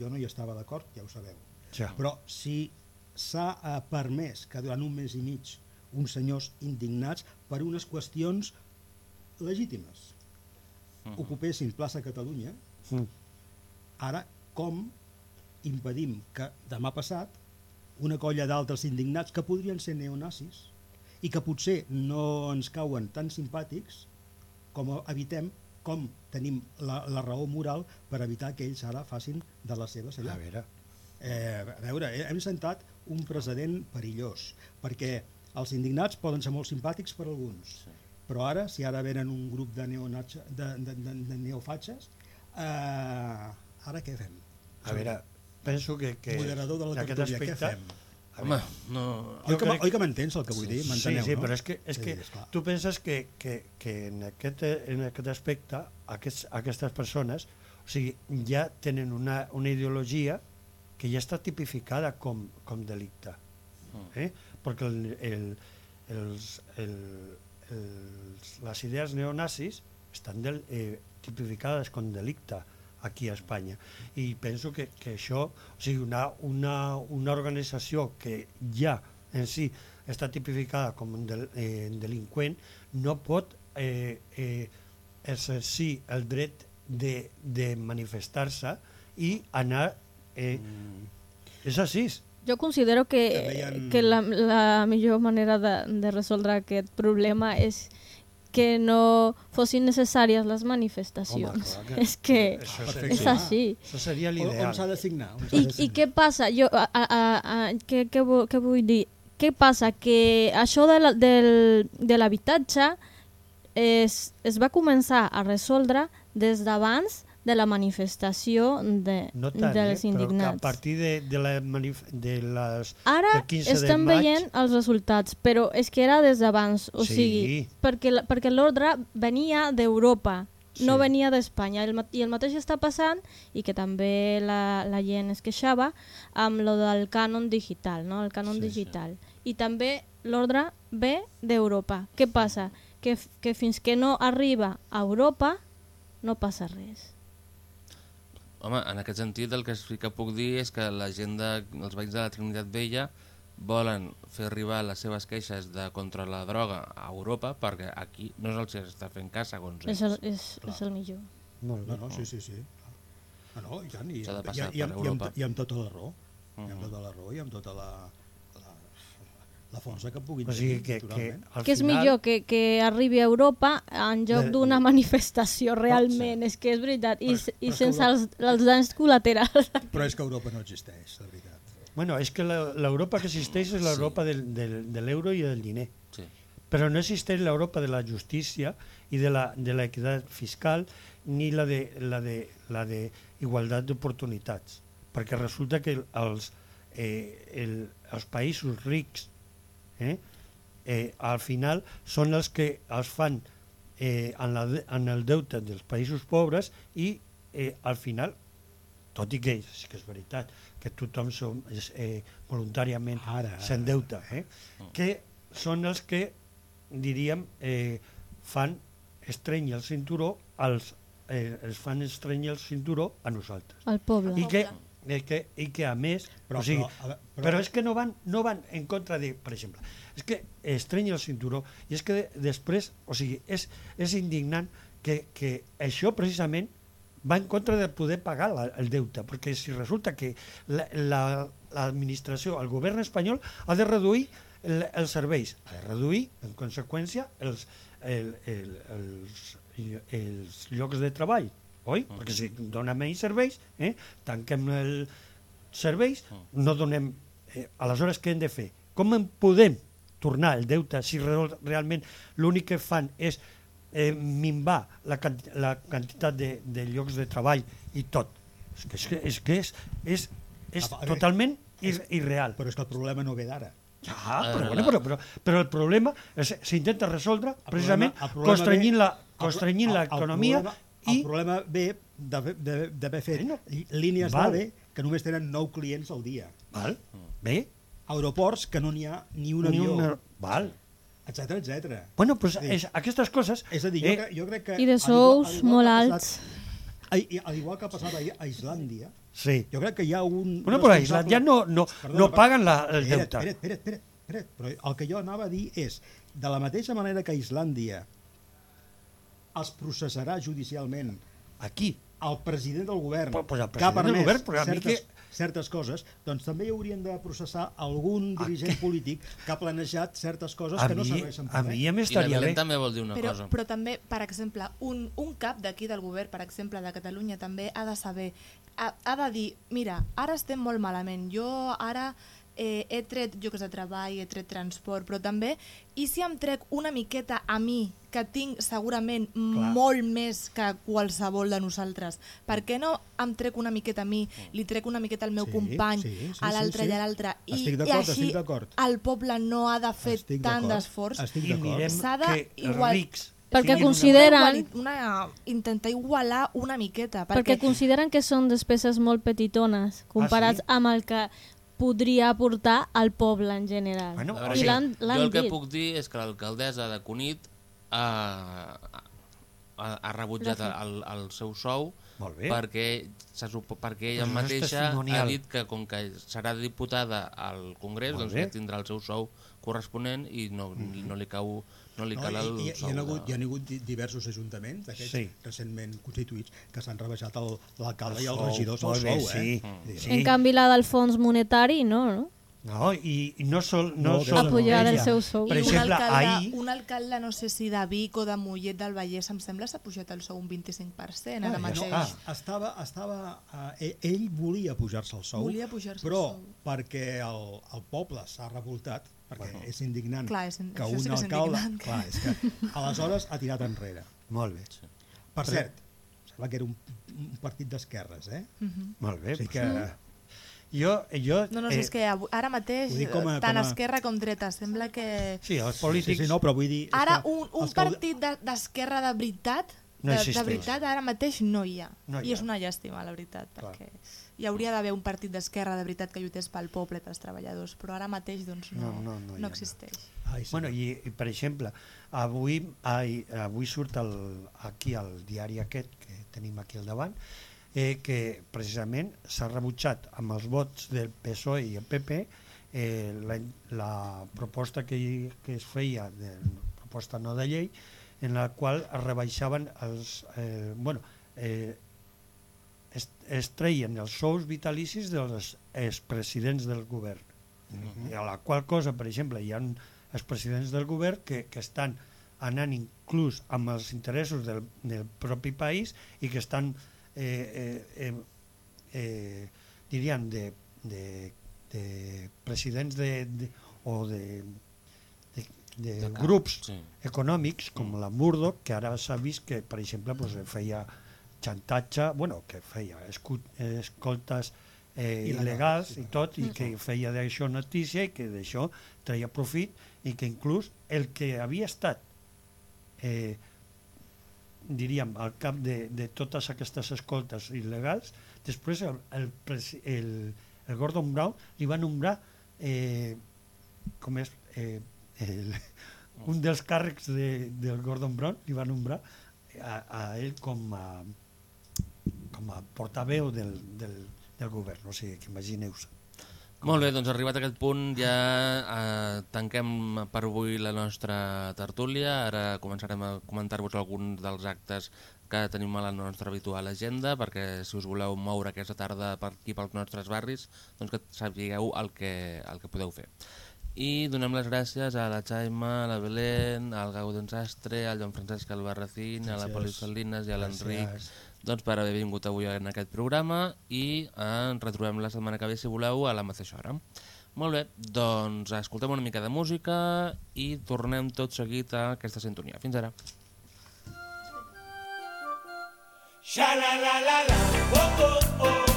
jo no hi estava d'acord, ja ho sabeu, Ja. però si s'ha eh, permès que durant un mes i mig uns senyors indignats per unes qüestions legítimes ocupessin plaça Catalunya, Mm. ara com impedim que demà passat una colla d'altres indignats que podrien ser neonazis i que potser no ens cauen tan simpàtics com evitem com tenim la, la raó moral per evitar que ells ara facin de les seves allà. A veure, Eh, a veure, eh, hem sentat un precedent perillós, perquè els indignats poden ser molt simpàtics per alguns, sí. però ara, si ara venen un grup de, neonats, de, de, de, de neofatxes, eh, ara què fem? a veure, penso que... que Moderador de la tertúlia, què aspecte- fem? A Home, no... Oi que, crec- oi que m'entens el que vull dir? Sí, sí, no? però és que, és que esclar. tu penses que, que, que en, aquest, en aquest aspecte aquests, aquestes persones o sigui, ja tenen una, una ideologia que ja està tipificada com, com delicte. Eh? Perquè el, el, els, el, els, les idees neonazis estan del, eh, tipificades com delicte aquí a Espanya i penso que, que això o sigui, una, una, una organització que ja en si està tipificada com un del, eh, delinqüent no pot eh, eh, exercir el dret de, de manifestar-se i anar eh, és així Jo considero que, ha- que la, la millor manera de, de resoldre aquest problema és que no fossin necessàries les manifestacions. Home, clar que- és que això és així. això seria l'ideal on s'ha de signar? On I, de I què passa? Jo, a, a, a, què, què, vu- què vull dir? Què passa? Que això de la- del, de l'habitatge es, es va començar a resoldre des d'abans de la manifestació de, no tant, dels eh? però que a indignats. partir de, de, la de les Ara del 15 de estem maig- veient els resultats, però és que era des d'abans, o Sí. sigui, perquè, perquè l'ordre venia d'Europa, no Sí. venia d'Espanya. I el mateix està passant, i que també la, la gent es queixava, amb lo del cànon digital, no? el cànon Sí, sí. digital. I també l'ordre ve d'Europa. Què passa? Que, que fins que no arriba a Europa no passa res. Home, en aquest sentit el que sí que puc dir és que la gent de, els veïns de la Trinitat Vella volen fer arribar les seves queixes de contra la droga a Europa perquè aquí no és el que s'està fent cas segons És ells. el, és, és el millor. Molt No, no, sí, sí, sí. Ah, no, i tant, i, de i, i, i, amb, i, Europa. amb, i amb tota la raó. I amb tota la raó i amb tota la, la, la força que puguin o sigui que, que naturalment. al que és final, millor que, que arribi a Europa en lloc De- d'una manifestació realment, és que és veritat, i, Però- i sense Europa- els, els danys col·laterals. Però és que Europa no existeix, de veritat. Bueno, és que la- l'Europa que existeix és l'Europa del, del, de l'euro i del diner. Sí. però no existeix l'Europa de la justícia i de la de l'equitat fiscal ni la de la de la de igualtat d'oportunitats, perquè resulta que els eh, el, els països rics eh, eh, al final són els que els fan eh, en, la, de- en el deute dels països pobres i eh, al final tot i que sí que és veritat que tothom som, és, eh, voluntàriament s'endeuta, eh? que són els que, diríem, eh, fan estreny el cinturó als, eh, els fan estreny el cinturó a nosaltres. Al poble. I que, i que, i que a més, Però- o sigui, però, però- però és que no van, no van en contra de, per exemple, és que estreny el cinturó i és que de, després, o sigui, és, és indignant que, que això precisament va en contra de poder pagar la, el deute, perquè si resulta que l'administració, la, la, el govern espanyol ha de reduir el, els serveis, ha de reduir, en conseqüència, els, el, el, els, els llocs de treball, oi? Perquè si donem menys serveis, eh, tanquem els serveis, no donem... Eh, aleshores, què hem de fer? Com en podem tornar el deute si real, realment l'únic que fan és eh, minvar la, la quantitat de, de llocs de treball i tot. És que és, que és, que és, és, és A veure, totalment ir, irreal. Però és que el problema no ve d'ara. Ja, però, bueno, però, però, però el problema és- s'intenta resoldre precisament problema- el problema constrenyint ve- la- el constrenyint el- el l'economia problema- i... El problema ve d'haver- fet Bueno, línies d'AVE que només tenen 9 clients al dia. Val? Bé? Aeroports que no n'hi ha ni un Ni avió. una- Val. etcètera, etcètera. Bueno, pues, Sí. és, aquestes coses... És a dir, jo, eh, jo crec que... I de sous igual- al igual molt que ha alts. a- Al igual que ha passat a, a Islàndia, Sí. jo crec que hi ha un... Bueno, però a Islàndia no, no, Perdona, no paguen la, el deute. Espera't, espera't, espera't, espera't, però el que jo anava a dir és, de la mateixa manera que Islàndia els processarà judicialment Aquí. el president del govern, Pues- pues el que ha president del permès govern, però a mi certes, que- certes coses, doncs també hi haurien de processar algun dirigent polític que ha planejat certes coses A que no mi- serveixen per a mi ja m'estaria bé. també vol dir una però, cosa. però també, per exemple, un, un cap d'aquí del govern, per exemple, de Catalunya, també ha de saber, ha, ha de dir, mira, ara estem molt malament, jo ara eh, he tret llocs de treball, he tret transport, però també, i si em trec una miqueta a mi, que tinc segurament Clar. molt més que qualsevol de nosaltres, per què no em trec una miqueta a mi, li trec una miqueta al meu Sí, company, sí, sí, a l'altre sí, sí. i a l'altre, i, i així estic d'acord. el poble no ha de fer Estic tant d'esforç I mirem S'ha de que igual- rics... Perquè una- consideren- una, una, intentar igualar una miqueta Perquè perquè, consideren que són despeses molt petitones comparats Ah, sí? amb el que podria aportar al poble en general. Bueno, veure, I sí. l'han jo l'han el que dit. puc dir és que l'alcaldessa de Cunit ha, ha, ha rebutjat el, el seu sou Molt bé. perquè, se perquè ella és mateixa ha dit que com que serà diputada al Congrés Molt doncs bé. ja tindrà el seu sou corresponent i no, i no li cau no li No, cal el hi, hi, hi, sou ha hagut, de- hi ha hagut di- diversos ajuntaments d'aquests Sí. recentment constituïts que s'han rebaixat l'alcalde i El els regidors el bé, sou, sí. eh? Vull dir, Sí. En canvi, la del fons monetari, no, no? No, i, no sol, no, No, sol pujat el seu sou. Per I exemple, un alcalde, ahir... un alcalde, no sé si de Vic o de Mollet del Vallès, em sembla, s'ha pujat el sou un 25% ara Ah, mateix. no, ah, estava, estava, eh, ell volia pujar-se el sou, Volia pujar-se el però sou. perquè el, el poble s'ha revoltat, perquè bueno. és indignant Clar, és que un sí que és alcalde... indignant. Clar, és que aleshores ha tirat enrere. Molt bé. Per cert, sembla que era un, un partit d'esquerres, eh? Mhm. Molt bé. O sigui que... Jo, jo, No, no, eh, és que ara mateix, com a- tant com a- esquerra com dreta, sembla que... Sí, els Sí, polítics... sí, no, però vull dir... Ara que un, un calde- partit de- d'esquerra de veritat, No de, de veritat, ara mateix no hi ha. No hi I ha. és una llàstima, la veritat, Clar. perquè hi hauria d'haver un partit d'esquerra de veritat que lluités pel poble i pels treballadors, però ara mateix doncs, no, No, no, no no existeix. Ai, sí. Bueno, i, i per exemple, avui, ai, avui surt el, aquí al diari aquest que tenim aquí al davant, eh, que precisament s'ha rebutjat amb els vots del PSOE i el PP eh, la, la proposta que, que es feia, de, proposta no de llei, en la qual es rebaixaven els... Eh, bueno, eh, es, es treien els sous vitalicis dels expresidents del govern. Mhm. I a la qual cosa, per exemple, hi ha els presidents del govern que, que estan anant inclús amb els interessos del, del propi país i que estan, eh, eh, eh, eh, diríem, de, de, de presidents de, de, o de, de de, De cap, grups sí. econòmics com la Murdoch, que ara s'ha vist que, per exemple, pues, feia xantatge, bueno, que feia escoltes eh, Il·legals, i tot, i que feia d'això notícia i que d'això treia profit i que inclús el que havia estat eh, diríem, al cap de, de totes aquestes escoltes il·legals, després el, el, el, el Gordon Brown li va nombrar eh, com és eh, el, un dels càrrecs de, del Gordon Brown li va nombrar a, a ell com a com a portaveu del, del, del govern, o sigui, que imagineu-se. Molt bé, doncs arribat a aquest punt ja eh, tanquem per avui la nostra tertúlia. Ara començarem a comentar-vos alguns dels actes que tenim a la nostra habitual agenda, perquè si us voleu moure aquesta tarda per aquí pels nostres barris, doncs que sapigueu el que, el que podeu fer. I donem les gràcies a la Xaima, a la Belén, al Gaudens Sastre, al Joan Francesc Albarracín, a la Gràcies. Poli Salinas i a l'Enric Gràcies. Doncs, per haver vingut avui en aquest programa i eh, ens retrobem la setmana que ve, si voleu, a la mateixa hora. Molt bé, doncs escoltem una mica de música i tornem tot seguit a aquesta sintonia. Fins ara. Sha la la la la, oh oh oh.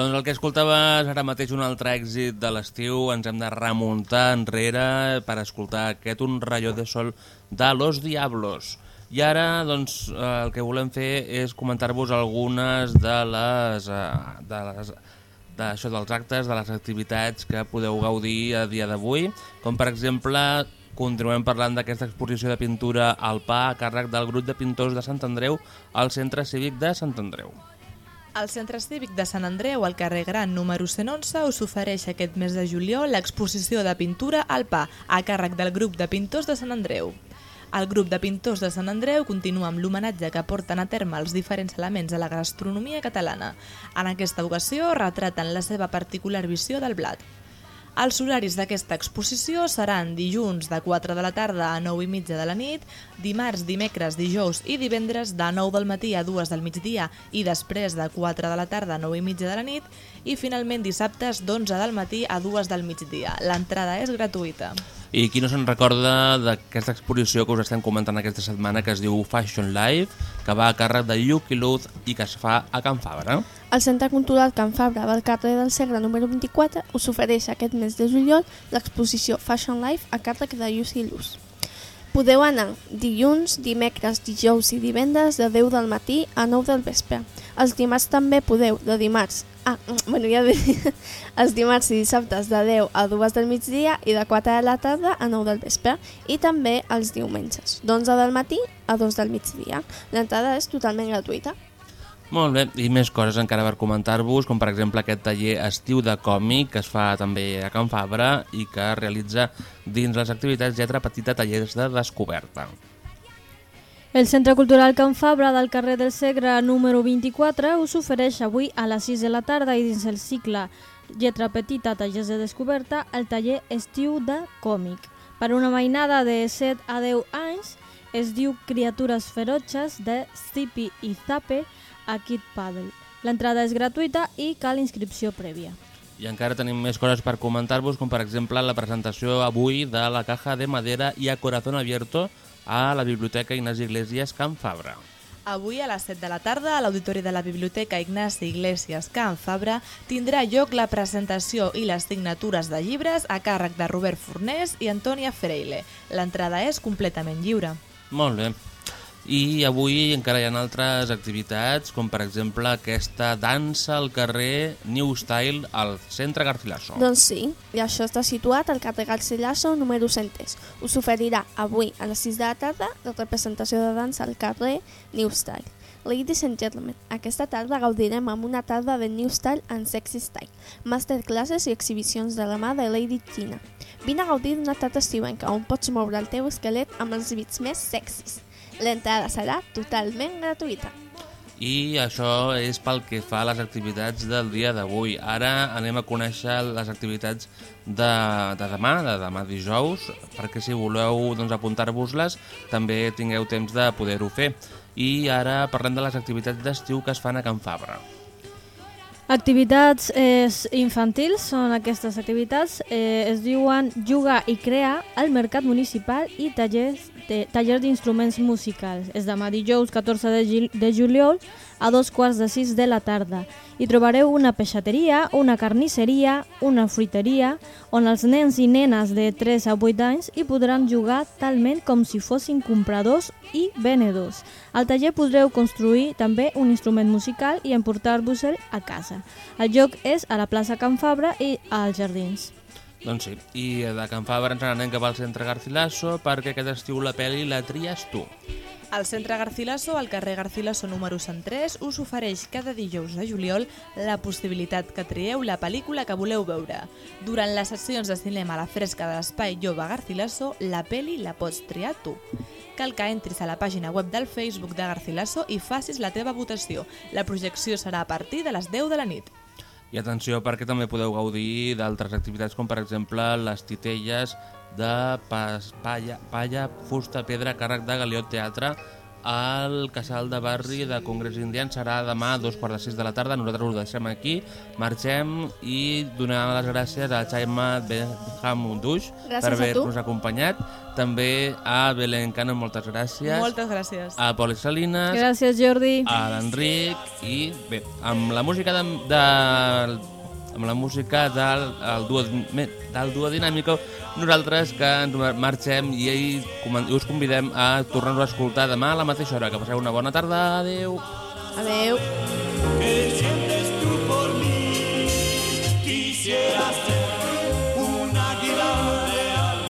Doncs el que escoltaves ara mateix un altre èxit de l'estiu, ens hem de remuntar enrere per escoltar aquest Un rayo de sol de Los Diablos. I ara doncs, el que volem fer és comentar-vos algunes de les, eh, de les d'això dels actes, de les activitats que podeu gaudir a dia d'avui, com per exemple continuem parlant d'aquesta exposició de pintura al pa a càrrec del grup de pintors de Sant Andreu al Centre Cívic de Sant Andreu. El Centre Cívic de Sant Andreu, al carrer Gran número 111, us ofereix aquest mes de juliol l'exposició de pintura al pa, a càrrec del grup de pintors de Sant Andreu. El grup de pintors de Sant Andreu continua amb l'homenatge que porten a terme els diferents elements de la gastronomia catalana. En aquesta ocasió retraten la seva particular visió del blat. Els horaris d'aquesta exposició seran dilluns de 4 de la tarda a 9 i mitja de la nit, dimarts, dimecres, dijous i divendres de 9 del matí a 2 del migdia i després de 4 de la tarda a 9 i mitja de la nit i finalment dissabtes d'11 del matí a 2 del migdia. L'entrada és gratuïta. I qui no se'n recorda d'aquesta exposició que us estem comentant aquesta setmana que es diu Fashion Life, que va a càrrec de Yuki Luz i que es fa a Can Fabra? El Centre Cultural Can Fabra del carrer del Segre número 24 us ofereix aquest mes de juliol l'exposició Fashion Life a càrrec de Yusi Luz. Podeu anar dilluns, dimecres, dijous i divendres de 10 del matí a 9 del vespre. Els dimarts també podeu, de dimarts Ah, bueno, ja ve. Els dimarts i dissabtes de 10 a 2 del migdia i de 4 de la tarda a 9 del vespre. I també els diumenges, d'11 del matí a 2 del migdia. L'entrada és totalment gratuïta. Molt bé, i més coses encara per comentar-vos, com per exemple aquest taller estiu de còmic que es fa també a Can Fabra i que es realitza dins les activitats lletra petita tallers de descoberta. El Centre Cultural Can Fabra del carrer del Segre número 24 us ofereix avui a les 6 de la tarda i dins el cicle Lletra Petita Tallers de Descoberta el taller Estiu de Còmic. Per una mainada de 7 a 10 anys es diu Criatures Ferotges de Zippy i Zape a Kid Paddle. L'entrada és gratuïta i cal inscripció prèvia. I encara tenim més coses per comentar-vos, com per exemple la presentació avui de la Caja de Madera i a Corazón Abierto a la Biblioteca Ignasi Iglesias Can Fabra. Avui a les 7 de la tarda a l'Auditori de la Biblioteca Ignasi Iglesias Can Fabra tindrà lloc la presentació i les signatures de llibres a càrrec de Robert Fornés i Antònia Freile. L'entrada és completament lliure. Molt bé. I avui encara hi ha altres activitats, com per exemple aquesta dansa al carrer New Style al centre Garcilaso. Doncs sí, i això està situat al carrer Garcilaso número 100. Us oferirà avui a les 6 de la tarda la representació de dansa al carrer New Style. Ladies and gentlemen, aquesta tarda gaudirem amb una tarda de New Style and Sexy Style, masterclasses i exhibicions de la mà de Lady Tina. Vine a gaudir d'una tarda estiuenca on pots moure el teu esquelet amb els bits més sexis. L'entrada serà totalment gratuïta. I això és pel que fa a les activitats del dia d'avui. Ara anem a conèixer les activitats de, de demà, de demà dijous, perquè si voleu doncs, apuntar-vos-les també tingueu temps de poder-ho fer. I ara parlem de les activitats d'estiu que es fan a Can Fabra. Activitats eh, infantils són aquestes activitats. Eh, es diuen Juga i Crea al Mercat Municipal i tallers de, taller d'instruments musicals. És demà dijous 14 de, de juliol a dos quarts de sis de la tarda. Hi trobareu una peixateria, una carnisseria, una fruiteria, on els nens i nenes de 3 a 8 anys hi podran jugar talment com si fossin compradors i venedors. Al taller podreu construir també un instrument musical i emportar-vos-el a casa. El joc és a la plaça Can Fabra i als jardins. Doncs sí, i de Can Fabra ens n'anem cap al centre Garcilaso perquè aquest estiu la pel·li la tries tu. El Centre Garcilaso, al carrer Garcilaso número 103, us ofereix cada dijous de juliol la possibilitat que trieu la pel·lícula que voleu veure. Durant les sessions de cinema a la fresca de l'Espai Jove Garcilaso, la pel·li la pots triar tu. Cal que entris a la pàgina web del Facebook de Garcilaso i facis la teva votació. La projecció serà a partir de les 10 de la nit. I atenció perquè també podeu gaudir d'altres activitats com per exemple les titelles de pas, palla, palla, fusta, pedra, càrrec de Galiot Teatre al casal de barri de Congrés Indian serà demà a dos quarts de sis de la tarda. Nosaltres ho deixem aquí, marxem i donem les gràcies a Chaima Benham Duix Gràcies per haver-nos acompanyat. També a Belén Cano, moltes gràcies. Moltes gràcies. a Poli Salinas. Gràcies, Jordi. a l'Enric. I bé, amb la música de, de amb la música del, el duo, del duo dinàmico, nosaltres que ens marxem i, i us convidem a tornar-nos a escoltar demà a la mateixa hora. Que passeu una bona tarda. Adéu. Adéu. Que sientes tú por mí, quisieras